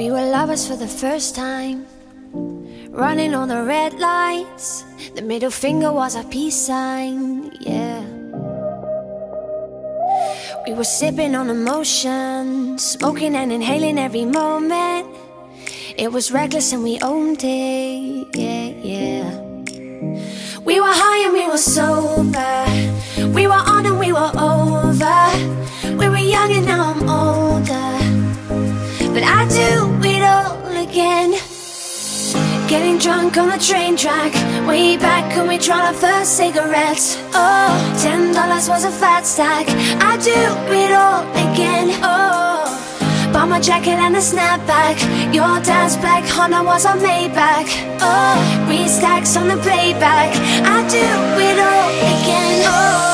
We were lovers for the first time, running on the red lights. The middle finger was our peace sign, yeah. We were sipping on emotion, smoking and inhaling every moment. It was reckless and we owned it, yeah, yeah. We were high and we were sober. Getting drunk on the train track. Way back when we tried our first cigarettes. Oh, ten dollars was a fat stack. I do it all again. Oh, bought my jacket and a snapback. Your dad's black Honda was a Maybach. Oh, three stacks on the playback. I do it all again. Oh.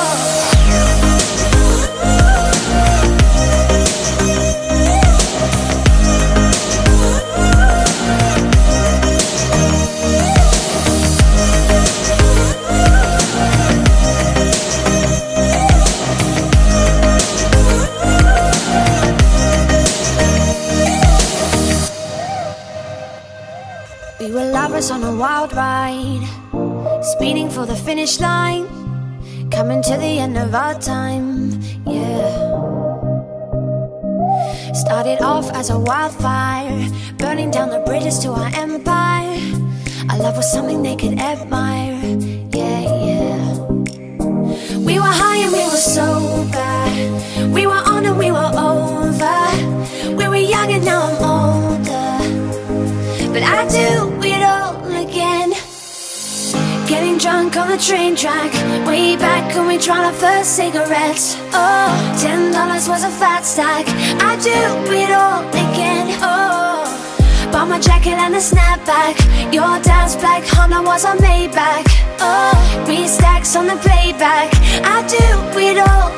We were lovers on a wild ride, speeding for the finish line, coming to the end of our time, yeah. Started off as a wildfire, burning down the bridges to our empire. Our love was something they could admire, yeah, yeah. We were high and we were On the train track. Way back when we tried our first cigarettes. Oh, ten dollars was a fat stack. I do it all again. Oh, bought my jacket and a snapback. Your dad's black Honda was a Maybach. Oh, three stacks on the playback. I do it all.